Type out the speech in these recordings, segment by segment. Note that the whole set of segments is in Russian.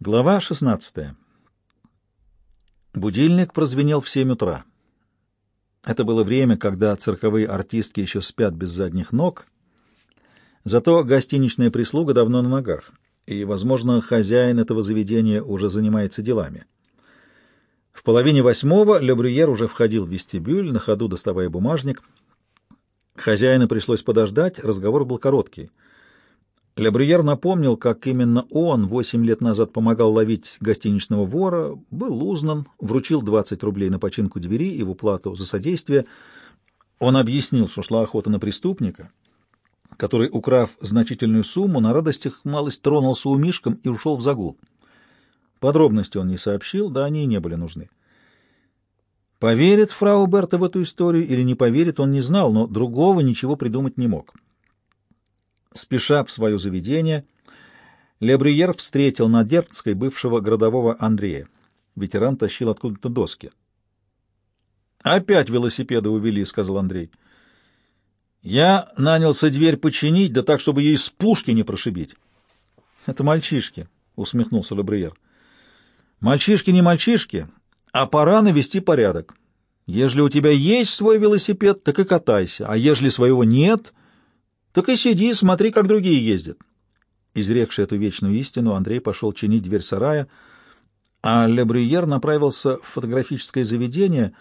Глава 16. Будильник прозвенел в 7 утра. Это было время, когда цирковые артистки еще спят без задних ног, зато гостиничная прислуга давно на ногах, и, возможно, хозяин этого заведения уже занимается делами. В половине восьмого Ле Брюер уже входил в вестибюль, на ходу доставая бумажник. Хозяина пришлось подождать, разговор был короткий — Лебрюер напомнил, как именно он восемь лет назад помогал ловить гостиничного вора, был узнан, вручил 20 рублей на починку двери и в уплату за содействие. Он объяснил, что шла охота на преступника, который, украв значительную сумму, на радостях малость тронулся у Мишком и ушел в загул. Подробности он не сообщил, да они и не были нужны. Поверит фрау Берта в эту историю или не поверит, он не знал, но другого ничего придумать не мог. Спеша в свое заведение, Лебрюер встретил на Дербцкой бывшего городового Андрея. Ветеран тащил откуда-то доски. «Опять велосипеды увели», — сказал Андрей. «Я нанялся дверь починить, да так, чтобы ей с пушки не прошибить». «Это мальчишки», — усмехнулся Лебрюер. «Мальчишки не мальчишки, а пора навести порядок. Ежели у тебя есть свой велосипед, так и катайся, а ежели своего нет...» Так и сиди, смотри, как другие ездят. Изрекший эту вечную истину, Андрей пошел чинить дверь сарая, а Лебрюер направился в фотографическое заведение,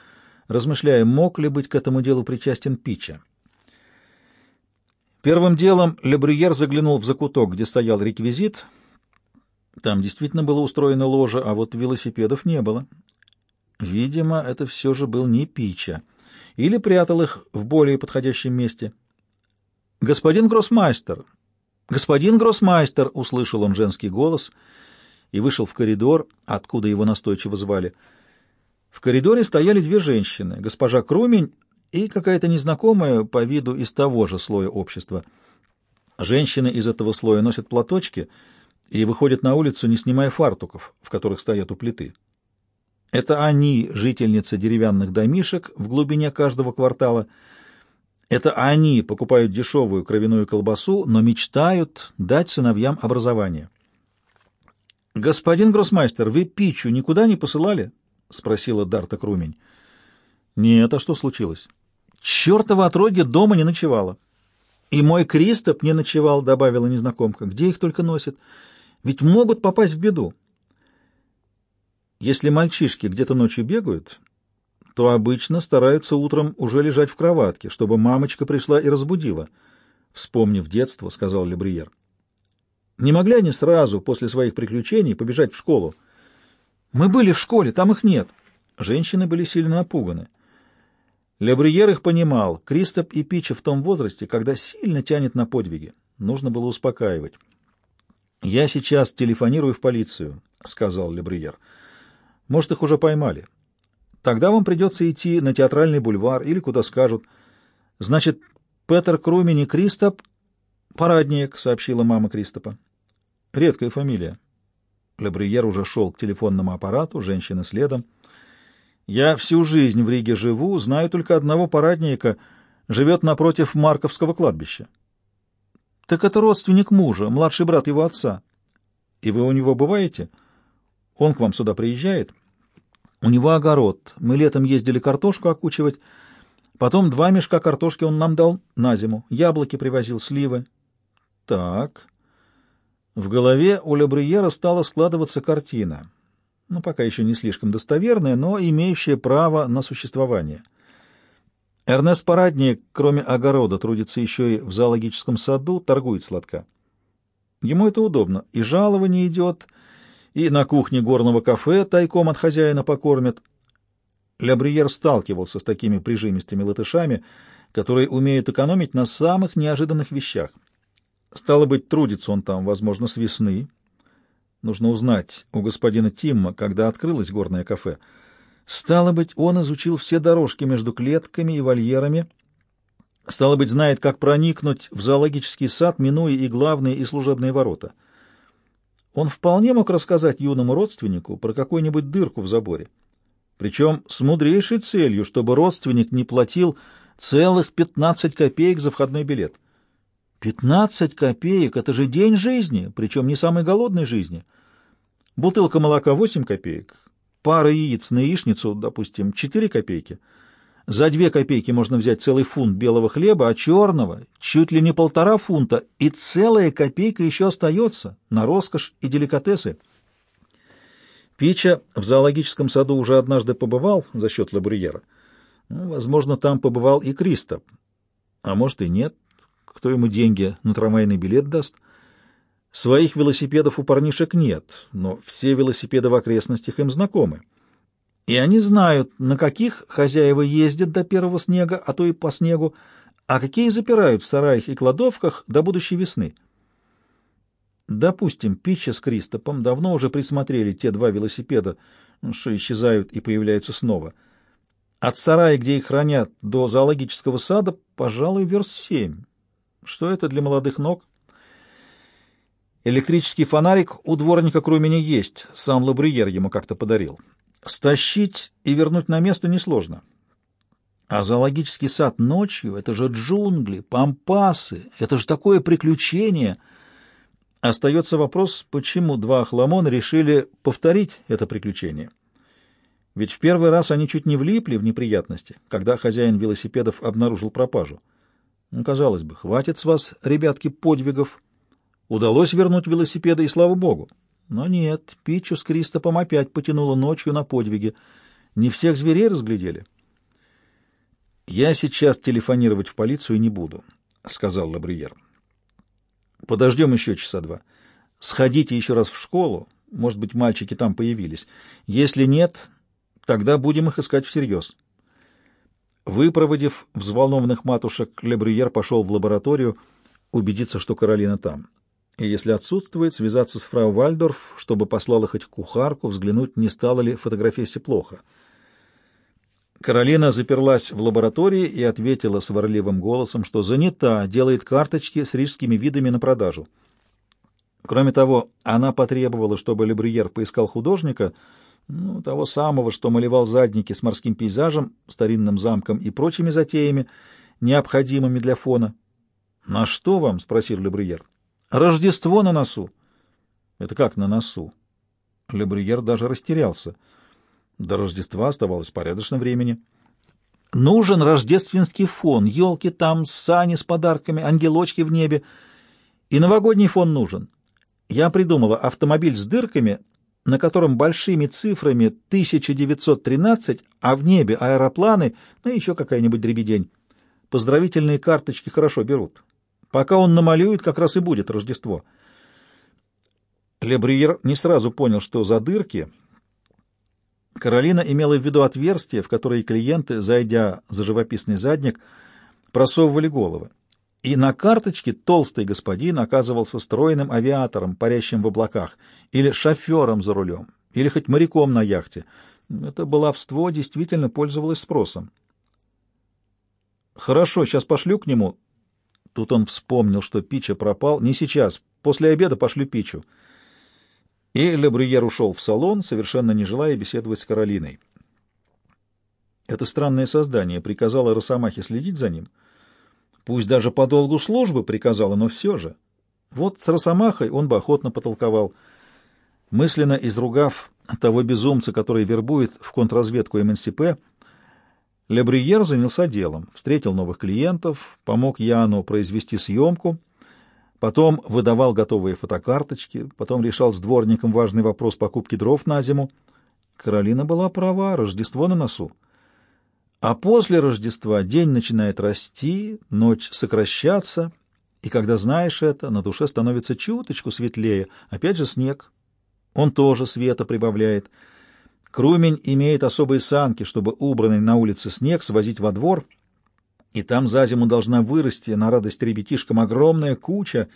размышляя, мог ли быть к этому делу причастен Пича. Первым делом Лебрюер заглянул в закуток, где стоял реквизит. Там действительно было устроено ложе, а вот велосипедов не было. Видимо, это все же был не Пича. Или прятал их в более подходящем месте. «Господин гроссмайстер! Господин гроссмайстер!» — услышал он женский голос и вышел в коридор, откуда его настойчиво звали. В коридоре стояли две женщины, госпожа Крумень и какая-то незнакомая по виду из того же слоя общества. Женщины из этого слоя носят платочки и выходят на улицу, не снимая фартуков, в которых стоят у плиты. Это они, жительницы деревянных домишек в глубине каждого квартала — это они покупают дешевую кровяную колбасу, но мечтают дать сыновьям образование. «Господин гроссмайстер, вы пичу никуда не посылали?» — спросила Дарта Крумень. «Нет, а что случилось?» «Чертова отродье дома не ночевала». «И мой Кристоп не ночевал», — добавила незнакомка. «Где их только носят? Ведь могут попасть в беду». Если мальчишки где-то ночью бегают, то обычно стараются утром уже лежать в кроватке, чтобы мамочка пришла и разбудила. Вспомнив детство, сказал Лебриер. Не могли они сразу, после своих приключений, побежать в школу? Мы были в школе, там их нет. Женщины были сильно напуганы. Лебриер их понимал. Кристоп и Пича в том возрасте, когда сильно тянет на подвиги. Нужно было успокаивать. «Я сейчас телефонирую в полицию», — сказал Лебриер. «Может, их уже поймали. Тогда вам придется идти на театральный бульвар или куда скажут. Значит, Петер Крумин и Кристоп — парадник, — сообщила мама Кристопа. Редкая фамилия. Лебриер уже шел к телефонному аппарату, женщина следом. Я всю жизнь в Риге живу, знаю только одного парадника, живет напротив Марковского кладбища. Так это родственник мужа, младший брат его отца. И вы у него бываете? Он к вам сюда приезжает? — у него огород. Мы летом ездили картошку окучивать. Потом два мешка картошки он нам дал на зиму. Яблоки привозил, сливы. Так. В голове у Лебрюера стала складываться картина. Ну, пока еще не слишком достоверная, но имеющая право на существование. Эрнест Парадник, кроме огорода, трудится еще и в зоологическом саду, торгует сладка. Ему это удобно. И жалование идет, и на кухне горного кафе тайком от хозяина покормят. Лябриер сталкивался с такими прижимистыми латышами, которые умеют экономить на самых неожиданных вещах. Стало быть, трудится он там, возможно, с весны. Нужно узнать у господина Тимма, когда открылось горное кафе. Стало быть, он изучил все дорожки между клетками и вольерами. Стало быть, знает, как проникнуть в зоологический сад, минуя и главные, и служебные ворота. Он вполне мог рассказать юному родственнику про какую-нибудь дырку в заборе. Причем с мудрейшей целью, чтобы родственник не платил целых 15 копеек за входной билет. 15 копеек — это же день жизни, причем не самой голодной жизни. Бутылка молока 8 копеек, пара яиц на яичницу, допустим, 4 копейки. За 2 копейки можно взять целый фунт белого хлеба, а черного чуть ли не полтора фунта, и целая копейка еще остается на роскошь и деликатесы. Пича в зоологическом саду уже однажды побывал за счет Лабрюера. Ну, возможно, там побывал и Кристоп. А может и нет. Кто ему деньги на трамвайный билет даст? Своих велосипедов у парнишек нет, но все велосипеды в окрестностях им знакомы. И они знают, на каких хозяева ездят до первого снега, а то и по снегу, а какие запирают в сараях и кладовках до будущей весны. Допустим, Питча с Кристопом давно уже присмотрели те два велосипеда, что исчезают и появляются снова. От сарая, где их хранят, до зоологического сада, пожалуй, верст семь. Что это для молодых ног? Электрический фонарик у дворника Крумени есть, сам Лабриер ему как-то подарил. Стащить и вернуть на место несложно. А зоологический сад ночью — это же джунгли, пампасы, это же такое приключение. Остается вопрос, почему два охламона решили повторить это приключение. Ведь в первый раз они чуть не влипли в неприятности, когда хозяин велосипедов обнаружил пропажу. Ну, казалось бы, хватит с вас, ребятки, подвигов, Удалось вернуть велосипеды, и слава богу. Но нет, Питчу с Кристопом опять потянуло ночью на подвиги. Не всех зверей разглядели. «Я сейчас телефонировать в полицию не буду», — сказал Лабриер. «Подождем еще часа два. Сходите еще раз в школу. Может быть, мальчики там появились. Если нет, тогда будем их искать всерьез». Выпроводив взволнованных матушек, Лебрюер пошел в лабораторию убедиться, что Каролина там и, если отсутствует, связаться с фрау Вальдорф, чтобы послала хоть кухарку взглянуть, не стало ли фотографии плохо. Каролина заперлась в лаборатории и ответила сварливым голосом, что занята, делает карточки с рижскими видами на продажу. Кроме того, она потребовала, чтобы Лебрюер поискал художника, ну, того самого, что малевал задники с морским пейзажем, старинным замком и прочими затеями, необходимыми для фона. «На что вам?» — спросил Лебрюер. Рождество на носу. Это как на носу? Лебрюер даже растерялся. До Рождества оставалось порядочно времени. Нужен рождественский фон, елки там, сани с подарками, ангелочки в небе. И новогодний фон нужен. Я придумала автомобиль с дырками, на котором большими цифрами 1913, а в небе аэропланы, ну и еще какая-нибудь дребедень. Поздравительные карточки хорошо берут. Пока он намалюет, как раз и будет Рождество. Лебриер не сразу понял, что за дырки Каролина имела в виду отверстия, в которые клиенты, зайдя за живописный задник, просовывали головы. И на карточке толстый господин оказывался стройным авиатором, парящим в облаках, или шофером за рулем, или хоть моряком на яхте. Это баловство действительно пользовалось спросом. «Хорошо, сейчас пошлю к нему», Тут он вспомнил, что Пича пропал. Не сейчас, после обеда пошлю Пичу. И Лебрюер ушел в салон, совершенно не желая беседовать с Каролиной. Это странное создание приказало Росомахе следить за ним. Пусть даже по долгу службы приказала, но все же. Вот с Росомахой он бы охотно потолковал. Мысленно изругав того безумца, который вербует в контрразведку МНСП, Лебриер занялся делом, встретил новых клиентов, помог Яну произвести съемку, потом выдавал готовые фотокарточки, потом решал с дворником важный вопрос покупки дров на зиму. Каролина была права, Рождество на носу. А после Рождества день начинает расти, ночь сокращаться, и когда знаешь это, на душе становится чуточку светлее. Опять же снег. Он тоже света прибавляет — Крумень имеет особые санки, чтобы убранный на улице снег свозить во двор, и там за зиму должна вырасти на радость ребятишкам огромная куча,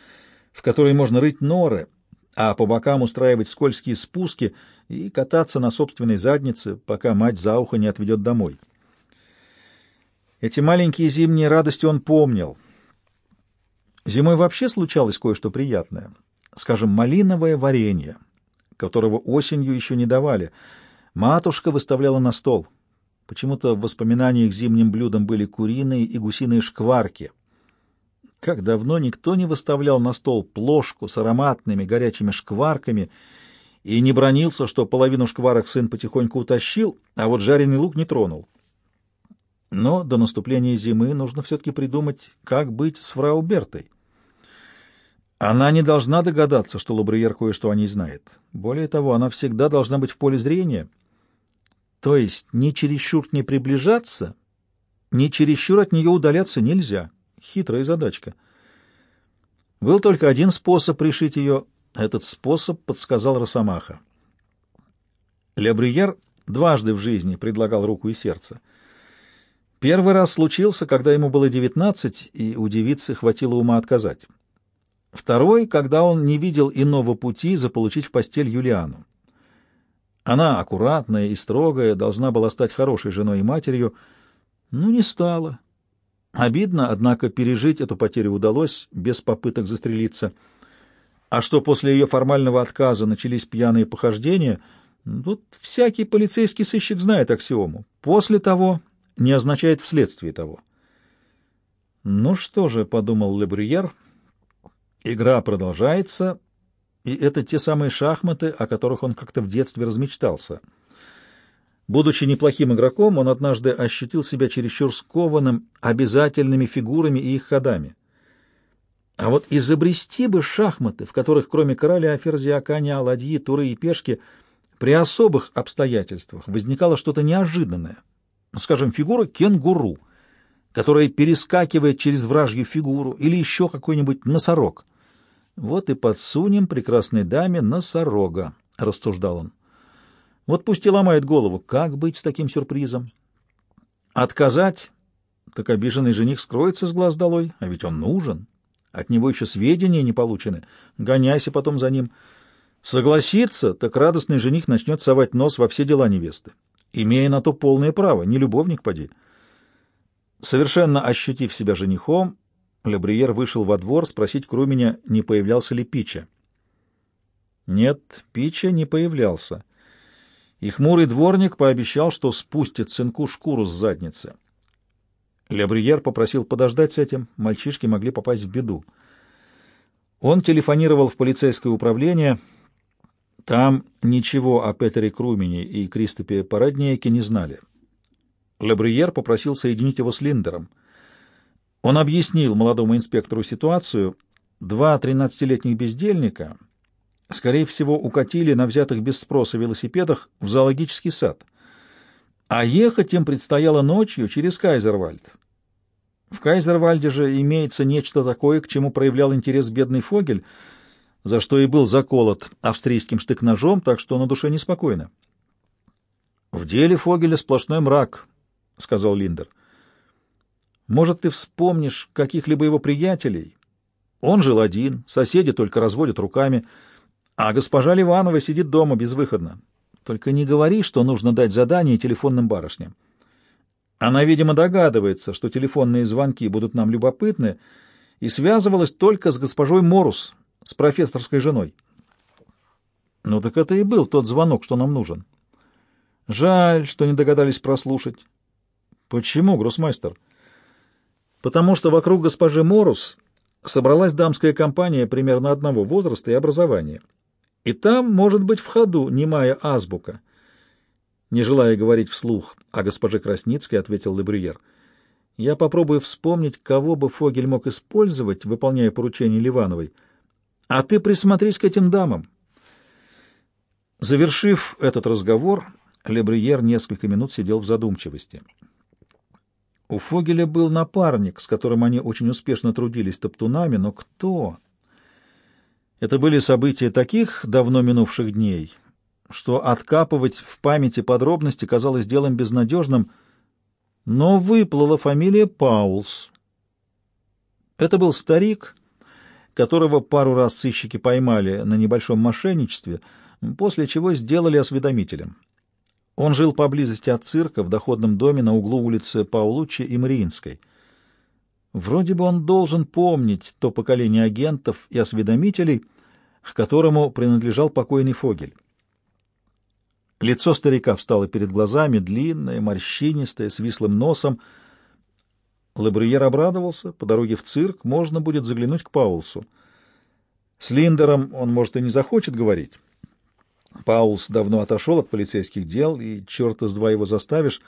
в которой можно рыть норы, а по бокам устраивать скользкие спуски и кататься на собственной заднице, пока мать за ухо не отведет домой. Эти маленькие зимние радости он помнил. Зимой вообще случалось кое-что приятное. Скажем, малиновое варенье, которого осенью еще не давали — Матушка выставляла на стол. Почему-то в воспоминаниях зимним блюдом были куриные и гусиные шкварки. Как давно никто не выставлял на стол плошку с ароматными горячими шкварками и не бронился, что половину шкварок сын потихоньку утащил, а вот жареный лук не тронул. Но до наступления зимы нужно все-таки придумать, как быть с фрау Бертой. Она не должна догадаться, что Лабриер кое-что о ней знает. Более того, она всегда должна быть в поле зрения. То есть ни чересчур не приближаться, ни чересчур от нее удаляться нельзя. Хитрая задачка. Был только один способ решить ее. Этот способ подсказал Росомаха. Лебриер дважды в жизни предлагал руку и сердце. Первый раз случился, когда ему было девятнадцать, и у девицы хватило ума отказать. Второй, когда он не видел иного пути заполучить в постель Юлиану. Она, аккуратная и строгая, должна была стать хорошей женой и матерью, но не стала. Обидно, однако, пережить эту потерю удалось без попыток застрелиться. А что после ее формального отказа начались пьяные похождения, тут всякий полицейский сыщик знает аксиому. После того не означает вследствие того. «Ну что же», — подумал Лебрюер, — «игра продолжается, и это те самые шахматы, о которых он как-то в детстве размечтался». Будучи неплохим игроком, он однажды ощутил себя чересчур скованным обязательными фигурами и их ходами. А вот изобрести бы шахматы, в которых кроме короля, ферзя, коня, ладьи, туры и пешки при особых обстоятельствах возникало что-то неожиданное, скажем, фигура кенгуру, которая перескакивает через вражью фигуру, или еще какой-нибудь носорог. Вот и подсунем прекрасной даме носорога, — рассуждал он. Вот пусть и ломает голову, как быть с таким сюрпризом? Отказать? Так обиженный жених скроется с глаз долой, а ведь он нужен. От него еще сведения не получены. Гоняйся потом за ним. Согласиться, так радостный жених начнет совать нос во все дела невесты имея на то полное право, не любовник поди. Совершенно ощутив себя женихом, Лебриер вышел во двор спросить Круменя, не появлялся ли Пича. Нет, Пича не появлялся. И хмурый дворник пообещал, что спустит сынку шкуру с задницы. Лебриер попросил подождать с этим, мальчишки могли попасть в беду. Он телефонировал в полицейское управление — там ничего о Петере Крумене и Кристопе Параднейке не знали. Лебриер попросил соединить его с Линдером. Он объяснил молодому инспектору ситуацию. Два тринадцатилетних бездельника, скорее всего, укатили на взятых без спроса велосипедах в зоологический сад. А ехать им предстояло ночью через Кайзервальд. В Кайзервальде же имеется нечто такое, к чему проявлял интерес бедный Фогель — за что и был заколот австрийским штык-ножом, так что на душе неспокойно. «В деле Фогеля сплошной мрак», — сказал Линдер. «Может, ты вспомнишь каких-либо его приятелей? Он жил один, соседи только разводят руками, а госпожа Ливанова сидит дома безвыходно. Только не говори, что нужно дать задание телефонным барышням. Она, видимо, догадывается, что телефонные звонки будут нам любопытны, и связывалась только с госпожой Морус, с профессорской женой. Ну так это и был тот звонок, что нам нужен. Жаль, что не догадались прослушать. Почему, гроссмейстер? Потому что вокруг госпожи Морус собралась дамская компания примерно одного возраста и образования. И там может быть в ходу немая азбука. Не желая говорить вслух о госпоже Красницкой, ответил Лебрюер. Я попробую вспомнить, кого бы Фогель мог использовать, выполняя поручение Ливановой — а ты присмотрись к этим дамам. Завершив этот разговор, Лебриер несколько минут сидел в задумчивости. У Фогеля был напарник, с которым они очень успешно трудились топтунами, но кто? Это были события таких давно минувших дней, что откапывать в памяти подробности казалось делом безнадежным, но выплыла фамилия Паулс. Это был старик, которого пару раз сыщики поймали на небольшом мошенничестве, после чего сделали осведомителем. Он жил поблизости от цирка в доходном доме на углу улицы Паулуччи и Мариинской. Вроде бы он должен помнить то поколение агентов и осведомителей, к которому принадлежал покойный Фогель. Лицо старика встало перед глазами, длинное, морщинистое, с вислым носом, Лабрюер обрадовался. По дороге в цирк можно будет заглянуть к Паулсу. С Линдером он, может, и не захочет говорить. Паулс давно отошел от полицейских дел, и черта с два его заставишь,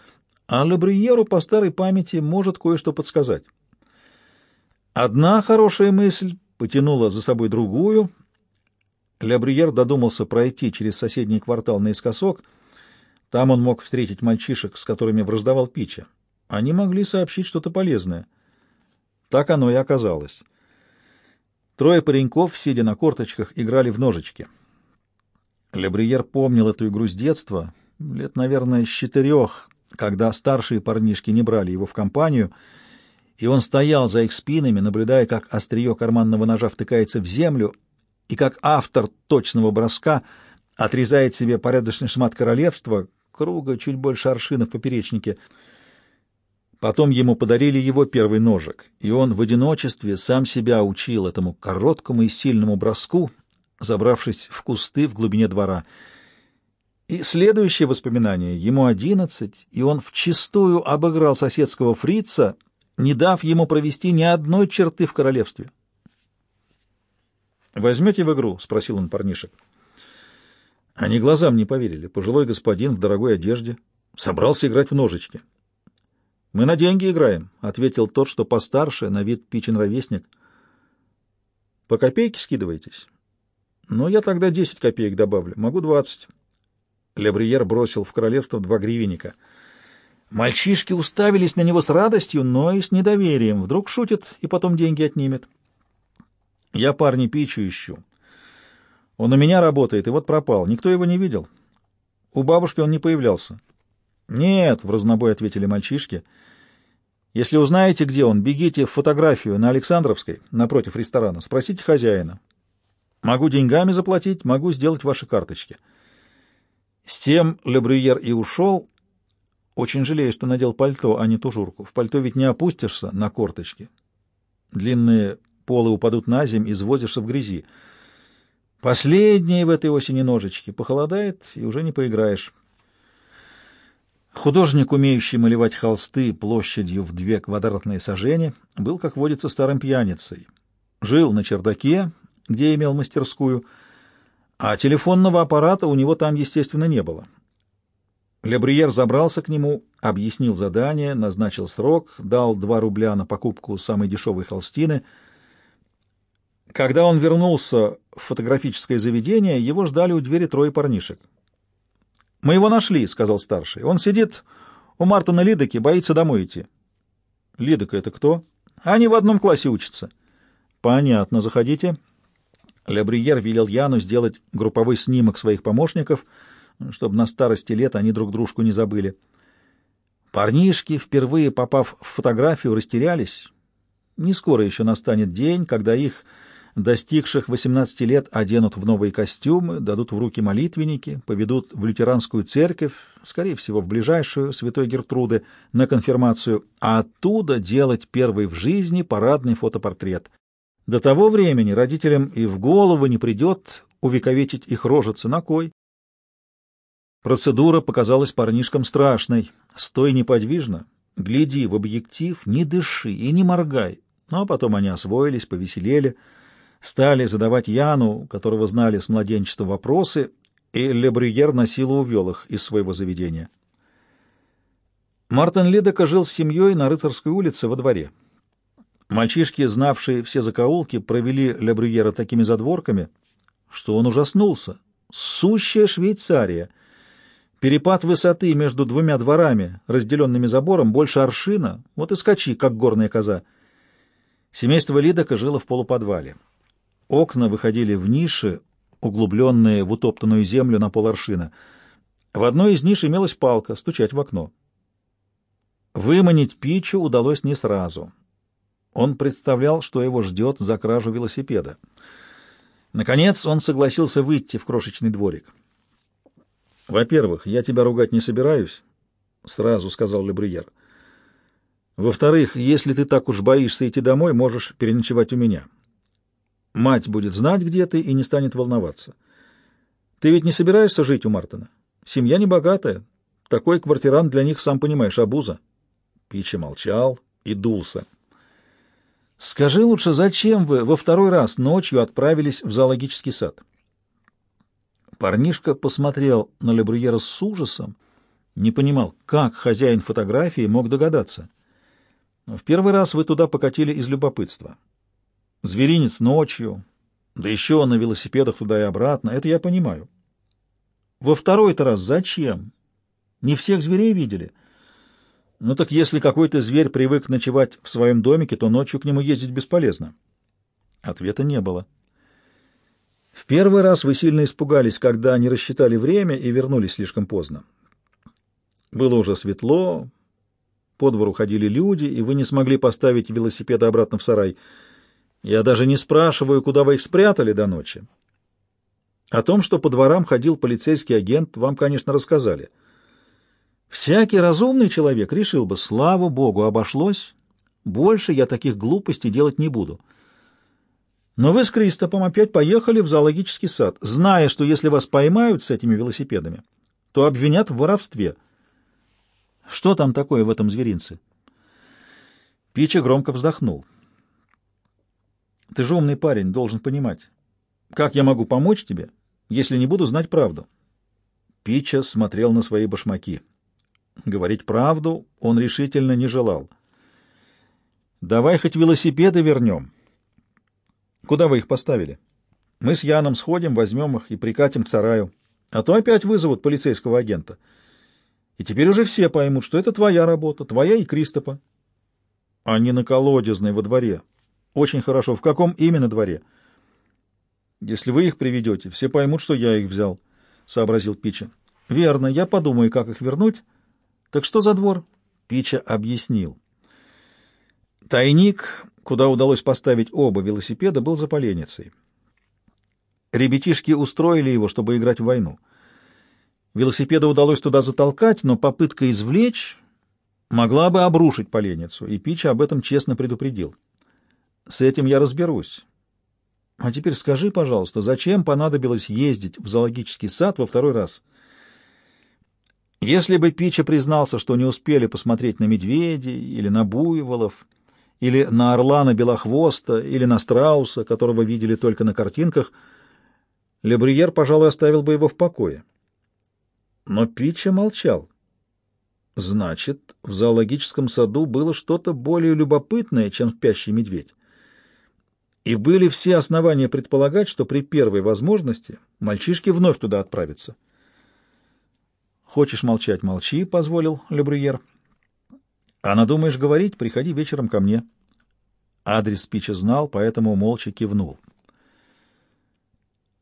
а Лебриеру по старой памяти может кое-что подсказать. Одна хорошая мысль потянула за собой другую. Лебриер додумался пройти через соседний квартал наискосок. Там он мог встретить мальчишек, с которыми враждовал Пича. Они могли сообщить что-то полезное. Так оно и оказалось. Трое пареньков, сидя на корточках, играли в ножички. Лебриер помнил эту игру с детства, лет, наверное, с четырех, когда старшие парнишки не брали его в компанию, и он стоял за их спинами, наблюдая, как острие карманного ножа втыкается в землю, и как автор точного броска отрезает себе порядочный шмат королевства, круга чуть больше аршина в поперечнике — Потом ему подарили его первый ножик, и он в одиночестве сам себя учил этому короткому и сильному броску, забравшись в кусты в глубине двора. И следующее воспоминание, ему одиннадцать, и он вчистую обыграл соседского фрица, не дав ему провести ни одной черты в королевстве. «Возьмете в игру?» — спросил он парнишек. Они глазам не поверили. Пожилой господин в дорогой одежде собрался играть в ножички. «Мы на деньги играем», — ответил тот, что постарше, на вид пичин ровесник. «По копейке скидываетесь?» «Ну, я тогда десять копеек добавлю. Могу двадцать». Лебриер бросил в королевство два гривенника. Мальчишки уставились на него с радостью, но и с недоверием. Вдруг шутит и потом деньги отнимет. «Я парня Пичу ищу. Он у меня работает, и вот пропал. Никто его не видел. У бабушки он не появлялся». «Нет», — в разнобой ответили мальчишки. «Если узнаете, где он, бегите в фотографию на Александровской, напротив ресторана, спросите хозяина. Могу деньгами заплатить, могу сделать ваши карточки». С тем Лебрюер и ушел. Очень жалею, что надел пальто, а не тужурку. В пальто ведь не опустишься на корточки. Длинные полы упадут на земь, извозишься в грязи. Последние в этой осени ножички. Похолодает, и уже не поиграешь. Художник, умеющий малевать холсты площадью в две квадратные сажени, был, как водится, старым пьяницей. Жил на чердаке, где имел мастерскую, а телефонного аппарата у него там, естественно, не было. Лебриер забрался к нему, объяснил задание, назначил срок, дал два рубля на покупку самой дешевой холстины. Когда он вернулся в фотографическое заведение, его ждали у двери трое парнишек. «Мы его нашли», — сказал старший. «Он сидит у Мартина Лидоки, боится домой идти». «Лидока — это кто?» «Они в одном классе учатся». «Понятно, заходите». Лебриер велел Яну сделать групповой снимок своих помощников, чтобы на старости лет они друг дружку не забыли. Парнишки, впервые попав в фотографию, растерялись. Не скоро еще настанет день, когда их достигших 18 лет оденут в новые костюмы, дадут в руки молитвенники, поведут в лютеранскую церковь, скорее всего, в ближайшую Святой Гертруды, на конфирмацию, а оттуда делать первый в жизни парадный фотопортрет. До того времени родителям и в голову не придет увековечить их рожицы на кой. Процедура показалась парнишкам страшной. Стой неподвижно, гляди в объектив, не дыши и не моргай. Но потом они освоились, повеселели — стали задавать Яну, которого знали с младенчества, вопросы, и Лебрюер на силу увел их из своего заведения. Мартин Лидека жил с семьей на Рыцарской улице во дворе. Мальчишки, знавшие все закоулки, провели Лебрюера такими задворками, что он ужаснулся. Сущая Швейцария! Перепад высоты между двумя дворами, разделенными забором, больше аршина, вот и скачи, как горная коза. Семейство Лидока жило в полуподвале. Окна выходили в ниши, углубленные в утоптанную землю на поларшина. В одной из ниш имелась палка, стучать в окно. Выманить Пичу удалось не сразу. Он представлял, что его ждет за кражу велосипеда. Наконец он согласился выйти в крошечный дворик. «Во-первых, я тебя ругать не собираюсь», — сразу сказал Лебриер. «Во-вторых, если ты так уж боишься идти домой, можешь переночевать у меня. Мать будет знать, где ты, и не станет волноваться. Ты ведь не собираешься жить у Мартина? Семья небогатая. Такой квартирант для них, сам понимаешь, обуза. Пичи молчал и дулся. Скажи лучше, зачем вы во второй раз ночью отправились в зоологический сад? Парнишка посмотрел на Лебрюера с ужасом, не понимал, как хозяин фотографии мог догадаться. В первый раз вы туда покатили из любопытства. Зверинец ночью, да еще на велосипедах туда и обратно, это я понимаю. Во второй-то раз зачем? Не всех зверей видели? Ну так если какой-то зверь привык ночевать в своем домике, то ночью к нему ездить бесполезно. Ответа не было. В первый раз вы сильно испугались, когда они рассчитали время и вернулись слишком поздно. Было уже светло, по двору ходили люди, и вы не смогли поставить велосипеды обратно в сарай. Я даже не спрашиваю, куда вы их спрятали до ночи. О том, что по дворам ходил полицейский агент, вам, конечно, рассказали. Всякий разумный человек решил бы, слава богу, обошлось, больше я таких глупостей делать не буду. Но вы с Кристопом опять поехали в зоологический сад, зная, что если вас поймают с этими велосипедами, то обвинят в воровстве. Что там такое в этом зверинце? Пича громко вздохнул. Ты же умный парень, должен понимать. Как я могу помочь тебе, если не буду знать правду? Пича смотрел на свои башмаки. Говорить правду он решительно не желал. «Давай хоть велосипеды вернем», Куда вы их поставили? Мы с Яном сходим, возьмем их и прикатим к сараю. А то опять вызовут полицейского агента. И теперь уже все поймут, что это твоя работа, твоя и Кристопа. А не на колодезной во дворе. Очень хорошо. В каком именно дворе? Если вы их приведете, все поймут, что я их взял, — сообразил Пича. Верно, я подумаю, как их вернуть. Так что за двор? Пича объяснил. Тайник куда удалось поставить оба велосипеда, был за поленницей. Ребятишки устроили его, чтобы играть в войну. Велосипеды удалось туда затолкать, но попытка извлечь могла бы обрушить поленницу, и Пича об этом честно предупредил. С этим я разберусь. А теперь скажи, пожалуйста, зачем понадобилось ездить в зоологический сад во второй раз? Если бы Пича признался, что не успели посмотреть на медведей или на буйволов, или на орлана белохвоста, или на страуса, которого видели только на картинках, Лебрюер, пожалуй, оставил бы его в покое. Но Питча молчал. Значит, в зоологическом саду было что-то более любопытное, чем спящий медведь. И были все основания предполагать, что при первой возможности мальчишки вновь туда отправятся. «Хочешь молчать — молчи», — позволил Лебрюер. А надумаешь говорить, приходи вечером ко мне. Адрес Пича знал, поэтому молча кивнул.